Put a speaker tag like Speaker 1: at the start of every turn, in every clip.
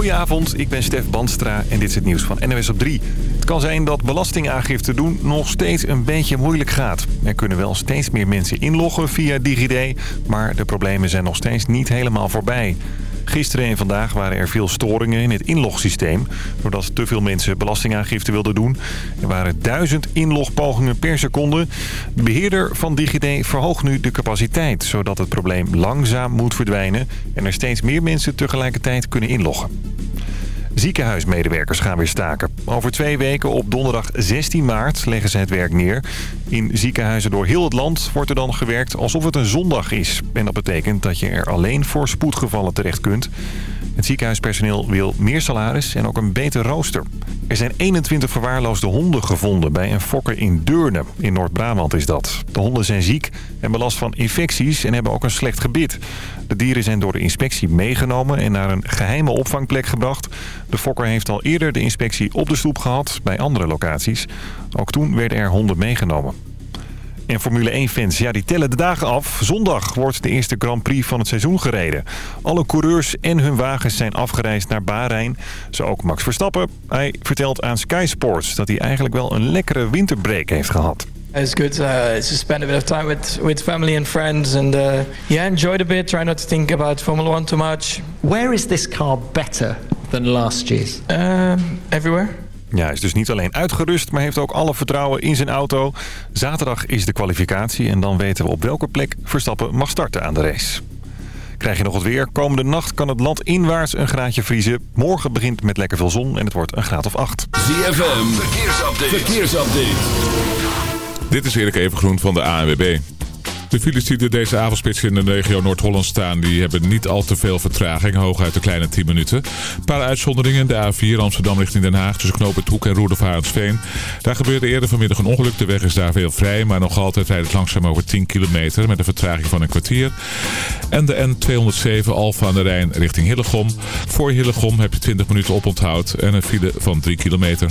Speaker 1: Goedenavond, ik ben Stef Bandstra en dit is het nieuws van NWS op 3. Het kan zijn dat belastingaangifte doen nog steeds een beetje moeilijk gaat. Er kunnen wel steeds meer mensen inloggen via DigiD, maar de problemen zijn nog steeds niet helemaal voorbij. Gisteren en vandaag waren er veel storingen in het inlogsysteem... doordat te veel mensen belastingaangifte wilden doen. Er waren duizend inlogpogingen per seconde. De beheerder van DigiD verhoogt nu de capaciteit... zodat het probleem langzaam moet verdwijnen... en er steeds meer mensen tegelijkertijd kunnen inloggen. Ziekenhuismedewerkers gaan weer staken. Over twee weken op donderdag 16 maart leggen ze het werk neer. In ziekenhuizen door heel het land wordt er dan gewerkt alsof het een zondag is. En dat betekent dat je er alleen voor spoedgevallen terecht kunt. Het ziekenhuispersoneel wil meer salaris en ook een beter rooster. Er zijn 21 verwaarloosde honden gevonden bij een fokker in Deurne. In Noord-Brabant is dat. De honden zijn ziek, hebben last van infecties en hebben ook een slecht gebit. De dieren zijn door de inspectie meegenomen en naar een geheime opvangplek gebracht. De fokker heeft al eerder de inspectie op de stoep gehad bij andere locaties. Ook toen werden er honden meegenomen. En Formule 1-fans, ja, die tellen de dagen af. Zondag wordt de eerste Grand Prix van het seizoen gereden. Alle coureurs en hun wagens zijn afgereisd naar Bahrein. Zo ook Max Verstappen. Hij vertelt aan Sky Sports dat hij eigenlijk wel een lekkere winterbreak heeft gehad.
Speaker 2: It's good uh, to spend a bit of time with, with family and friends and uh, yeah, enjoy it a bit. Try not to think about Formula One too much.
Speaker 3: Where is this car better than last year's?
Speaker 2: Um, everywhere.
Speaker 1: Ja, hij is dus niet alleen uitgerust, maar heeft ook alle vertrouwen in zijn auto. Zaterdag is de kwalificatie en dan weten we op welke plek Verstappen mag starten aan de race. Krijg je nog wat weer? Komende nacht kan het land inwaarts een graadje vriezen. Morgen begint met lekker veel zon en het wordt een graad of 8.
Speaker 4: ZFM, verkeersupdate. verkeersupdate.
Speaker 5: Dit is Erik Evengroen van de ANWB. De files die er deze avondspits in de regio Noord-Holland staan... die hebben niet al te veel vertraging, hooguit de kleine 10 minuten. Een paar uitzonderingen. De A4 Amsterdam richting Den Haag tussen Knoop het Hoek en Roerdervaarensveen. Daar gebeurde eerder vanmiddag een ongeluk. De weg is daar veel vrij, maar nog altijd rijdt het langzaam over 10 kilometer... met een vertraging van een kwartier. En de N207 Alfa aan de Rijn richting Hillegom. Voor Hillegom heb je 20 minuten oponthoud en een file van 3 kilometer.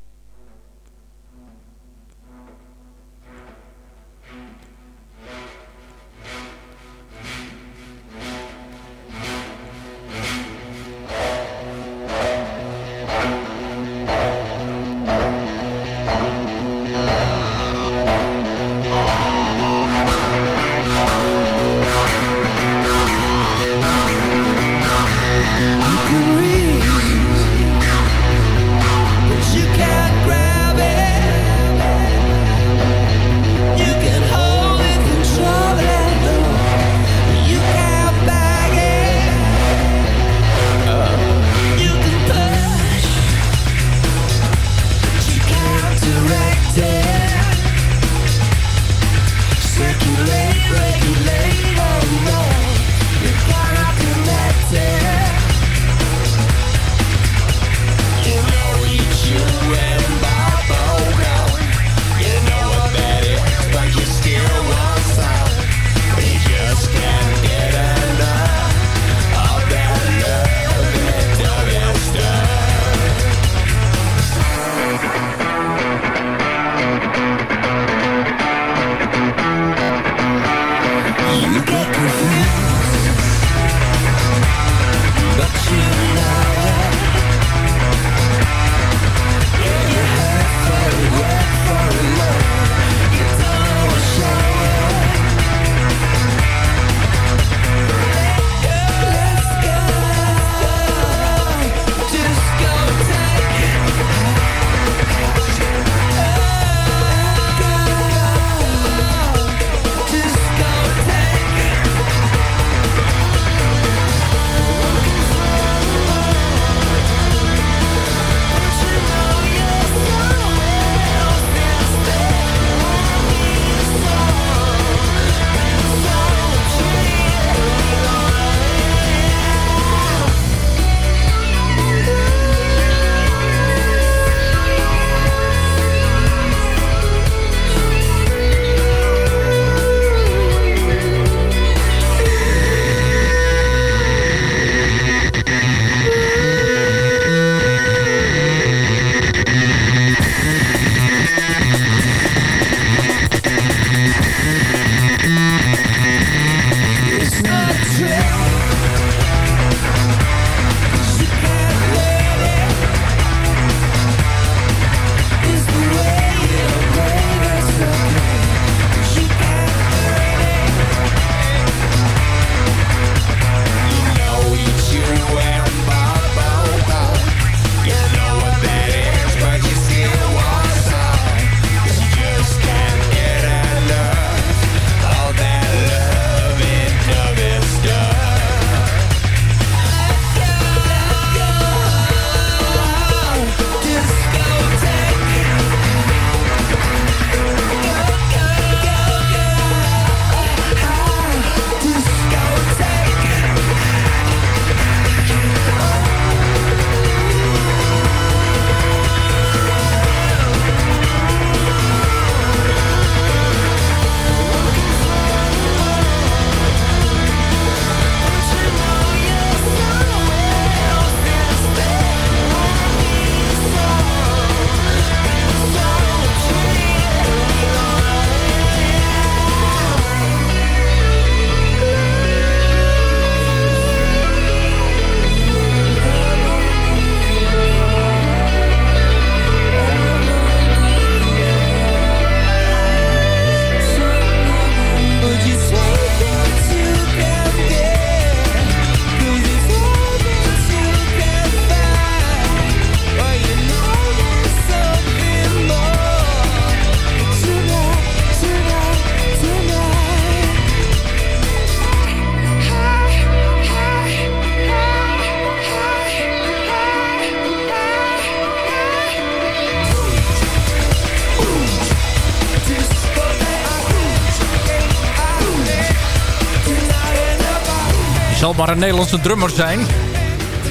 Speaker 6: Een Nederlandse drummer zijn.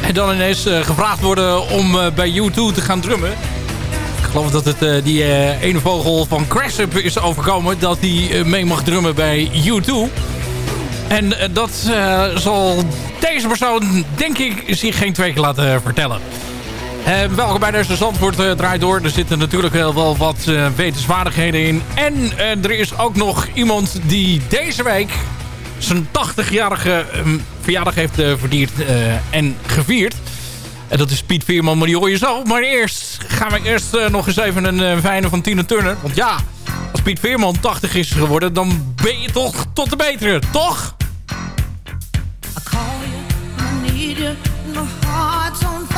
Speaker 6: En dan ineens gevraagd worden om bij U2 te gaan drummen. Ik geloof dat het die ene vogel van Cressip is overkomen. Dat hij mee mag drummen bij U2. En dat zal deze persoon, denk ik, zich geen twee keer laten vertellen. Uh, welkom bij deze Zandvoort uh, draait door. Er zitten natuurlijk wel wat wetenswaardigheden in. En er is ook nog iemand die deze week zijn 80-jarige verjaardag heeft verdiend en gevierd. En dat is Piet Veerman, maar die hoor je zo. Maar eerst gaan we eerst nog eens even een fijne van Tina Turner. Want ja, als Piet Veerman 80 is geworden, dan ben je toch tot de betere, toch? I call you, I need you, my heart's on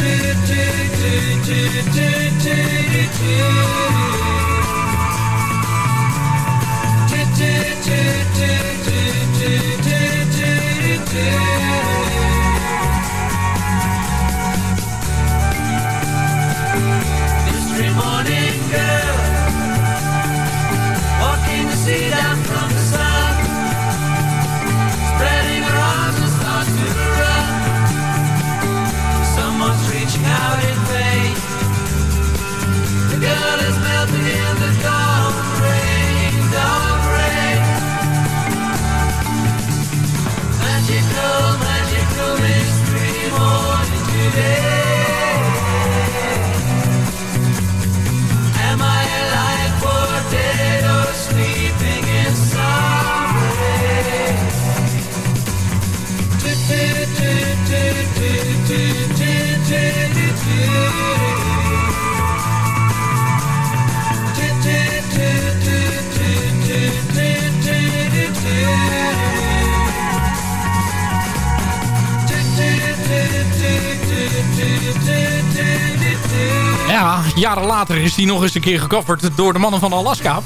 Speaker 6: Yeah. Jaren later is die nog eens een keer gecoverd door de mannen van Alaska.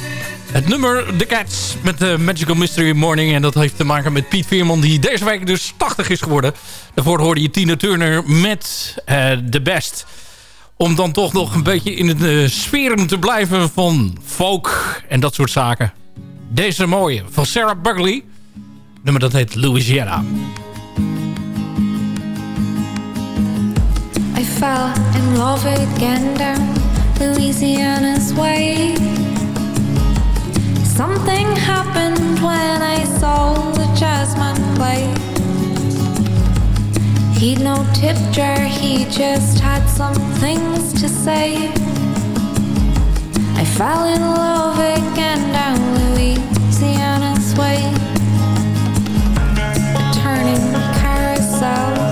Speaker 6: Het nummer The Cats met de Magical Mystery Morning. En dat heeft te maken met Piet Veerman die deze week dus 80 is geworden. Daarvoor hoorde je Tina Turner met uh, The Best. Om dan toch nog een beetje in de sferen te blijven van folk en dat soort zaken. Deze mooie van Sarah Buckley. Nummer dat heet Louisiana.
Speaker 7: Fell in love again down Louisiana's way Something happened when I saw the jazzman play He'd no tip jar, he just had some things to say. I fell in love again down Louisiana's way. A turning carousel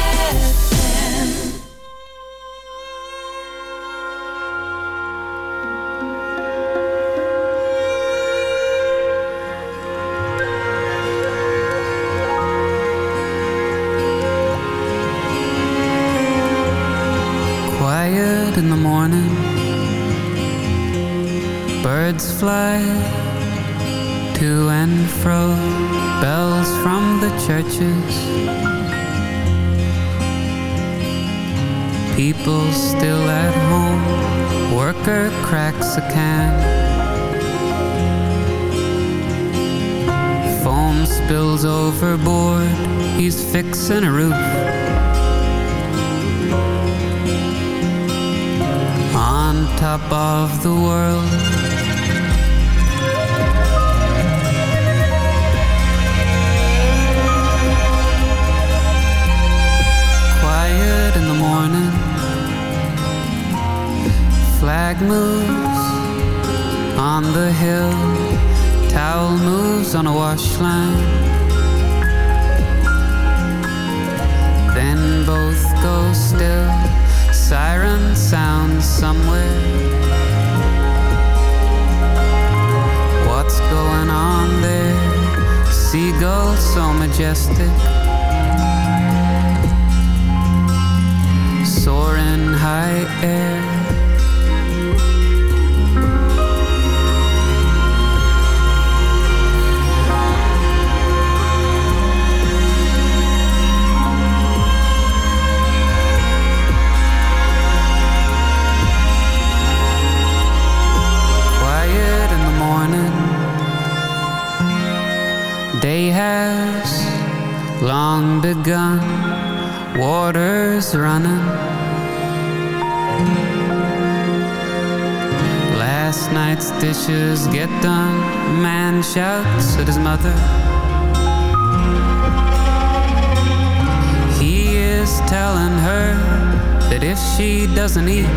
Speaker 8: A can. Foam spills overboard, he's fixing a roof. On top of the world quiet in the morning. Flag moves on the hill, towel moves on a wash line. Then both go still, siren sounds somewhere. What's going on there? Seagull so majestic. Soaring high air. Has long begun Water's running. Last night's dishes get done. Man shouts at his mother. He is telling her that if she doesn't eat,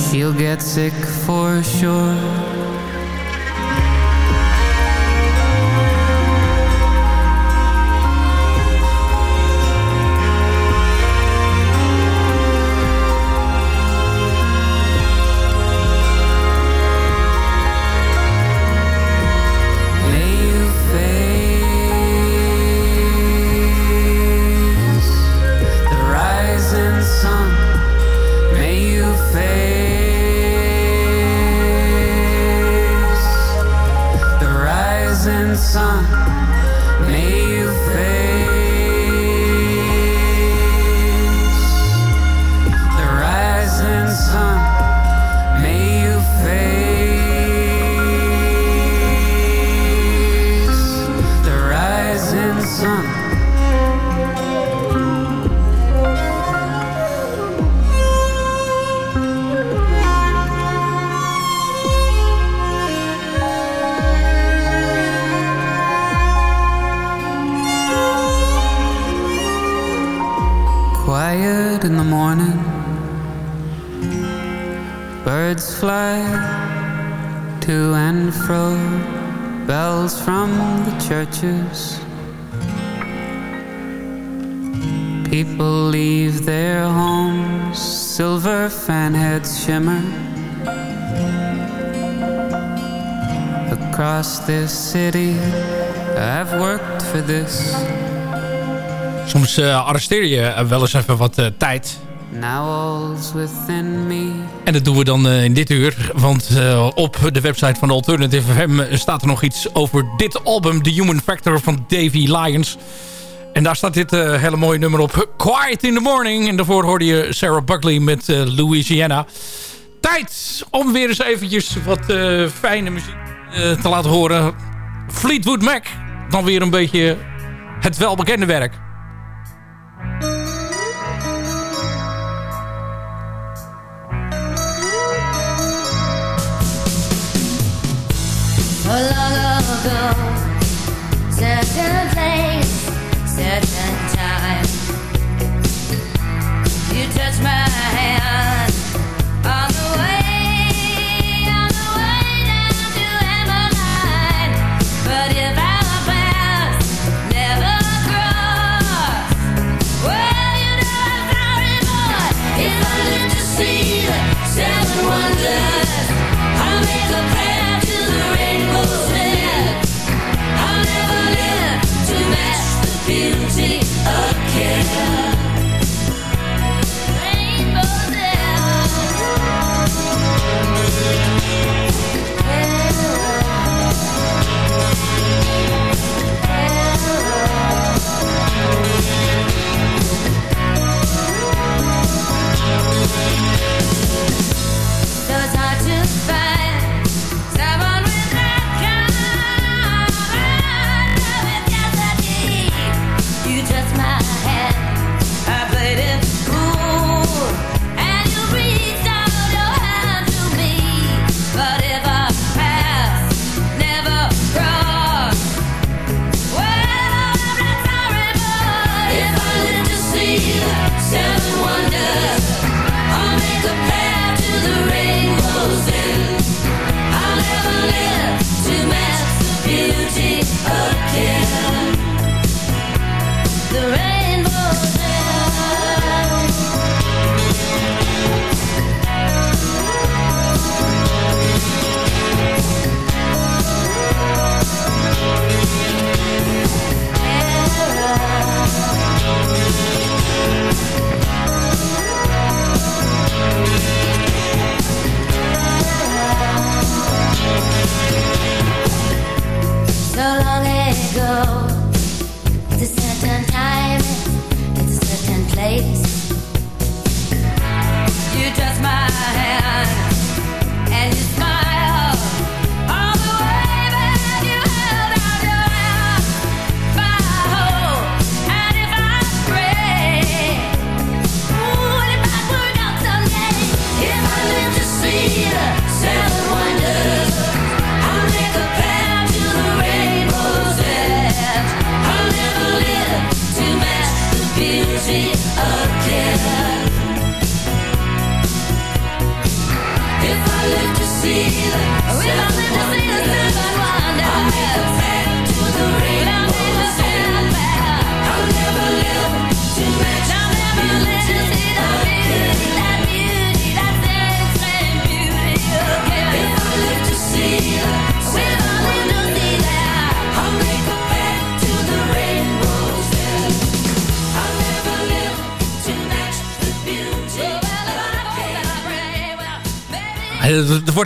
Speaker 8: she'll get sick for sure. Shimmer. Across this city, I've worked for this.
Speaker 6: Soms eh, arresteer je eh, wel eens even wat eh, tijd.
Speaker 8: Now all's within me.
Speaker 6: En dat doen we dan in dit uur. Want op de website van Alternative FM staat er nog iets over dit album. The Human Factor van Davy Lyons. En daar staat dit eh, hele mooie nummer op. Quiet in the Morning. En daarvoor hoorde je Sarah Buckley met eh, Louisiana. Tijd om weer eens eventjes wat eh, fijne muziek te laten horen. Fleetwood Mac. Dan weer een beetje het welbekende werk.
Speaker 9: Wonders, I'll make a prayer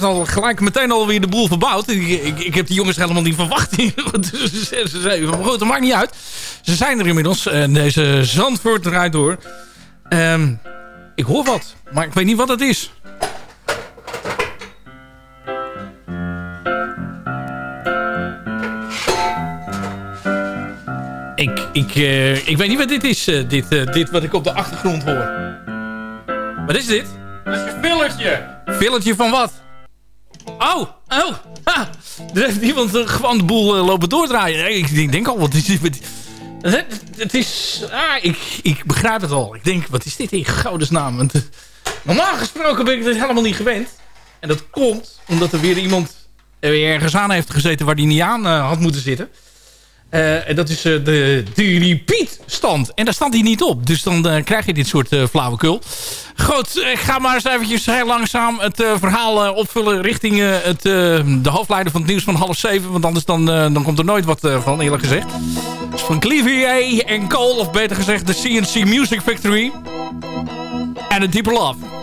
Speaker 6: wordt al gelijk meteen alweer de boel verbouwd. Ik, ik, ik heb die jongens helemaal niet verwacht. Ze- ze zeiden, maar goed, dat maakt niet uit. Ze zijn er inmiddels. En deze Zandvoort draait door. Ehm, ik hoor wat, maar ik weet niet wat het is. Ik, ik, eh, ik weet niet wat dit is, eh, dit, eh, dit wat ik op de achtergrond hoor. Wat is dit? Dat is je filletje. Filletje van wat? Oh, oh. Ha. Er heeft iemand eh, gewoon de boel eh, lopen doordraaien. Ik, denk al, wat is dit? Het, is... Ah, ik, ik begrijp het al. Ik denk, wat is dit in godesnaam? Want, eh, normaal gesproken ben ik dit helemaal niet gewend. En dat komt omdat er weer iemand er weer ergens aan heeft gezeten... waar die niet aan eh, had moeten zitten. Eh, en dat is eh, de, de repeat stand. En daar staat hij niet op. Dus dan eh, krijg je dit soort flauwekul. Goed, ik ga maar eens eventjes heel langzaam het verhaal opvullen... richting het, de hoofdleider van het nieuws van half zeven. Want anders dan, dan komt er nooit wat van, eerlijk gezegd. Dus van Clevier en Cole, of beter gezegd de CNC Music Factory. En A Deeper Love.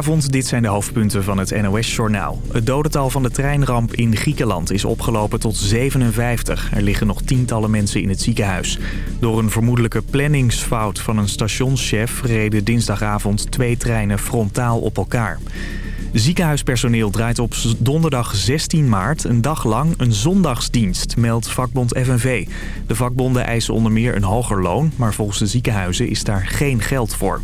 Speaker 10: Goedenavond, dit zijn de hoofdpunten van het NOS-journaal. Het dodental van de treinramp in Griekenland is opgelopen tot 57. Er liggen nog tientallen mensen in het ziekenhuis. Door een vermoedelijke planningsfout van een stationschef... reden dinsdagavond twee treinen frontaal op elkaar. Ziekenhuispersoneel draait op donderdag 16 maart een dag lang een zondagsdienst, meldt vakbond FNV. De vakbonden eisen onder meer een hoger loon, maar volgens de ziekenhuizen is daar geen geld voor.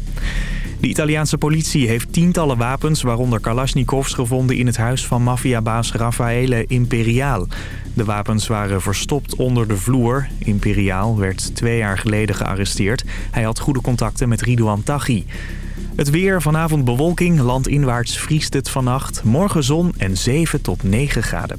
Speaker 10: De Italiaanse politie heeft tientallen wapens, waaronder Kalashnikovs, gevonden in het huis van maffiabaas Raffaele Imperiaal. De wapens waren verstopt onder de vloer. Imperiaal werd twee jaar geleden gearresteerd. Hij had goede contacten met Ridouan Taghi. Het weer, vanavond bewolking, landinwaarts vriest het vannacht. Morgen zon en 7 tot 9 graden.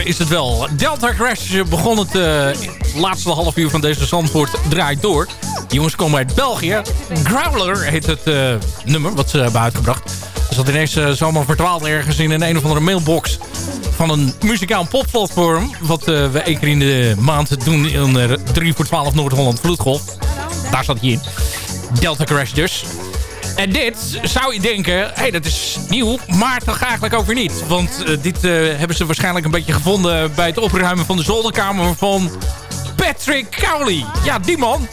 Speaker 6: Is het wel. Delta Crash begon het eh, laatste half uur van deze Zandvoort draait door. Jongens komen uit België. Growler heet het eh, nummer wat ze hebben uitgebracht. Er zat ineens uh, zomaar verdwaald ergens in een een of andere mailbox van een muzikaal popplatform. Wat we één keer in de maand doen in uh, 3 voor 12 Noord-Holland Vloedgolf. Daar zat hij in. Delta Crash dus. En dit zou je denken, hé hey, dat is nieuw, maar toch eigenlijk ook weer niet. Want uh, dit uh, hebben ze waarschijnlijk een beetje gevonden bij het opruimen van de zolderkamer van Patrick Cowley. Ja, die man.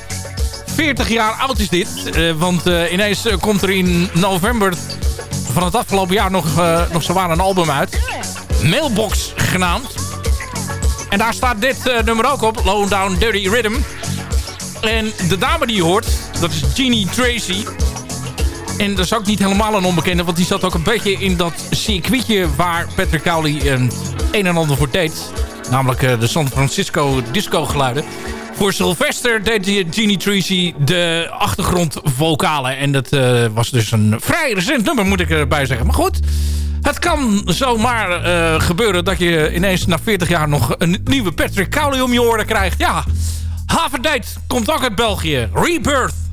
Speaker 6: 40 jaar oud is dit. Uh, want ineens komt er in november van het afgelopen jaar nog, nog zowaar een album uit. Mailbox genaamd. En daar staat dit nummer ook op, Low Down Dirty Rhythm. En de dame die je hoort, dat is Jeannie Tracy. En dat is ook niet helemaal een onbekende, want die zat ook een beetje in dat circuitje waar Patrick Cowley een, een en ander voor deed. Namelijk uh, de San Francisco disco geluiden. Voor Sylvester deed Genie Tracy de achtergrondvokalen. En dat uh, was dus een vrij recent nummer, moet ik erbij zeggen. Maar goed, het kan zomaar gebeuren dat je ineens na 40 jaar nog een nieuwe Patrick Cowley om je oren krijgt. Ja, Haverdate komt ook uit België. Rebirth.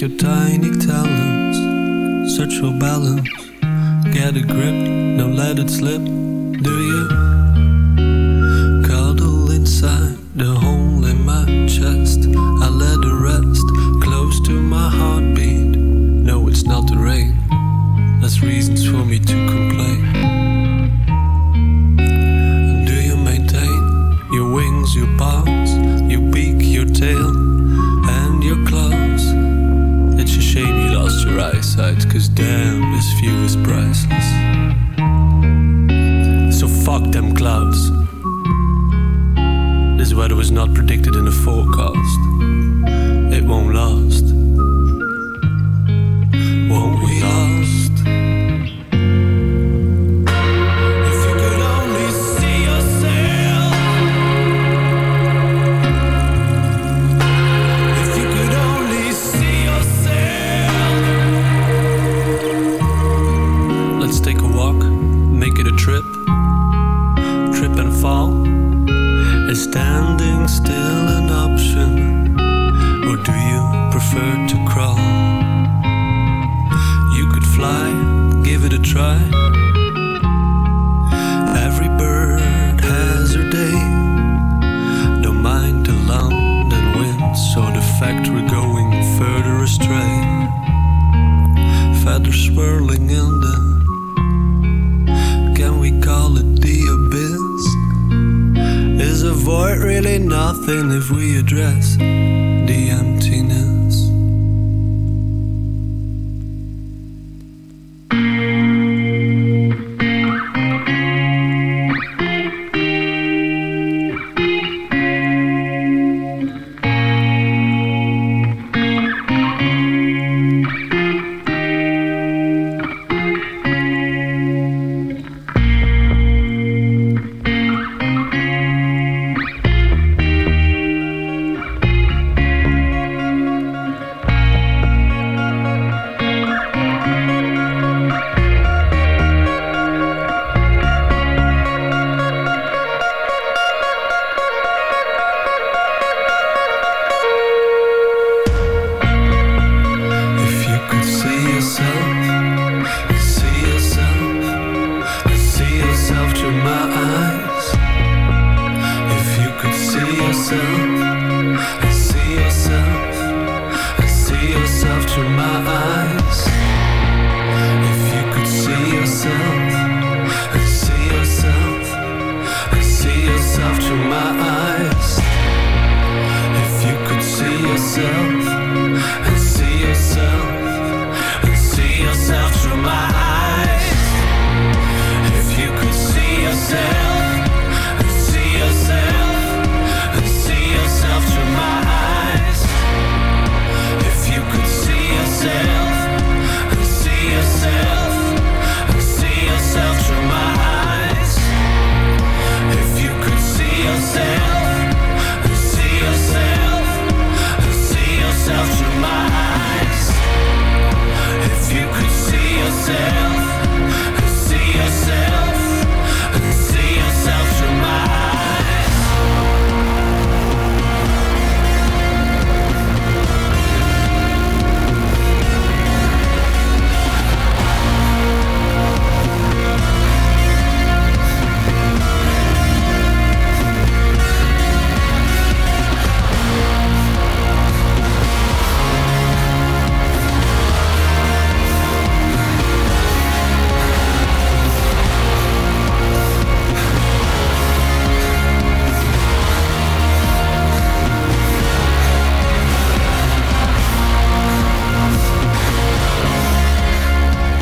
Speaker 11: Your tiny damn, this view is priceless. So fuck them clouds. This weather was not predicted in the forecast. It won't last. Swirling in the. Can we call it the abyss? Is a void really nothing if we address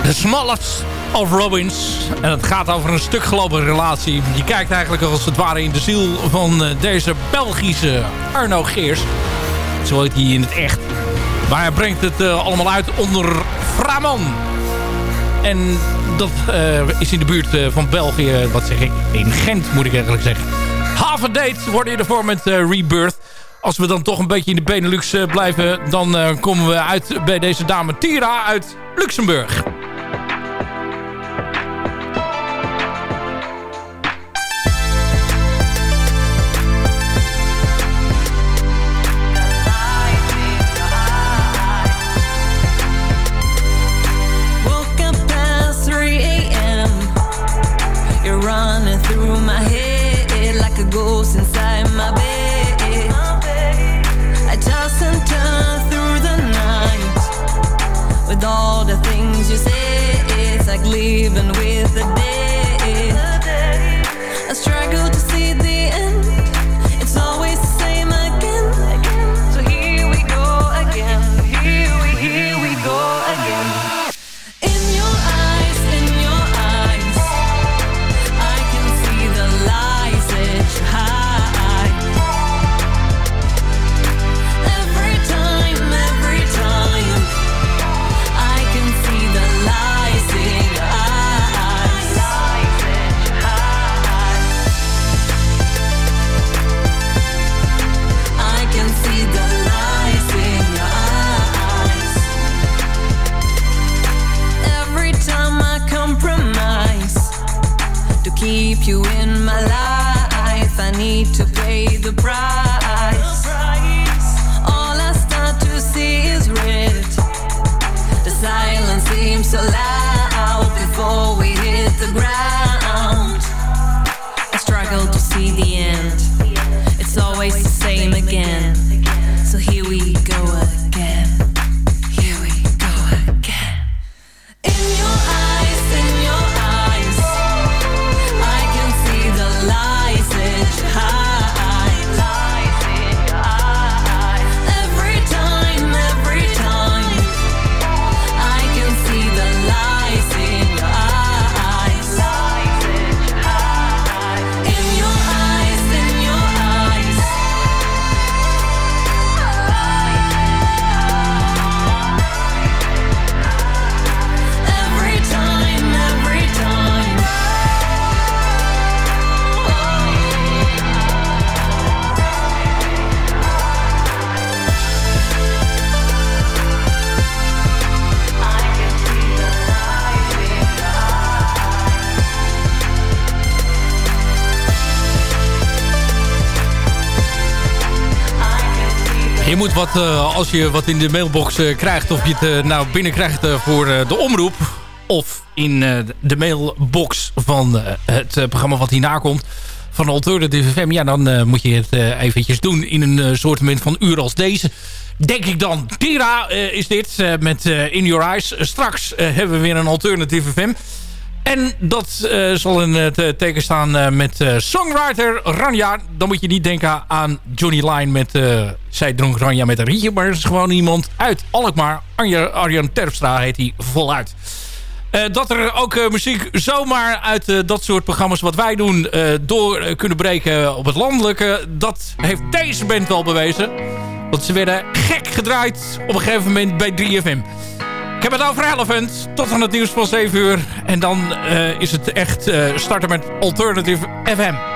Speaker 11: The
Speaker 6: Smallest of Robins. En het gaat over een stuk gelopen relatie. Je kijkt eigenlijk als het ware in de ziel van eh, deze Belgische Arno Geers. Zo heet hij in het echt. Maar hij brengt het eh, allemaal uit onder Framan. En dat eh, is in de buurt van België. Wat zeg ik? In Gent moet ik eigenlijk zeggen. A Date worden je ervoor met Rebirth. Als we dan toch een beetje in de Benelux blijven... dan komen we uit bij deze dame Tira uit Luxemburg.
Speaker 9: It's like living with to pay the price. All I start to see is red. The silence seems so loud before we hit the ground. I struggle to see the end. It's always the same again.
Speaker 6: Wat, eh, als je wat in de mailbox eh, krijgt... of je het eh, nou binnenkrijgt voor de omroep... of in de mailbox van het programma wat hierna komt... van Alternative FM... ja, dan moet je het eventjes doen in een soort van uur als deze... Denk ik dan. Tira eh, is dit met In Your Eyes. Straks hebben we weer een Alternative FM... En dat eh, zal in het eh, teken staan eh, met songwriter Ranja. Dan moet je niet denken aan Johnny Line met... zij dronk Ranja met een rietje. Maar het is gewoon iemand uit Alkmaar. Arjan Terpstra heet hij voluit. Dat er ook muziek zomaar uit dat soort programma's wat wij doen... door kunnen breken op het landelijke. Dat heeft deze band wel bewezen. Want ze werden gek gedraaid op een gegeven moment bij 3FM. Ik heb het over Relevant. Tot aan het nieuws van 7 uur. En dan eh, is het echt eh, starten met Alternative FM.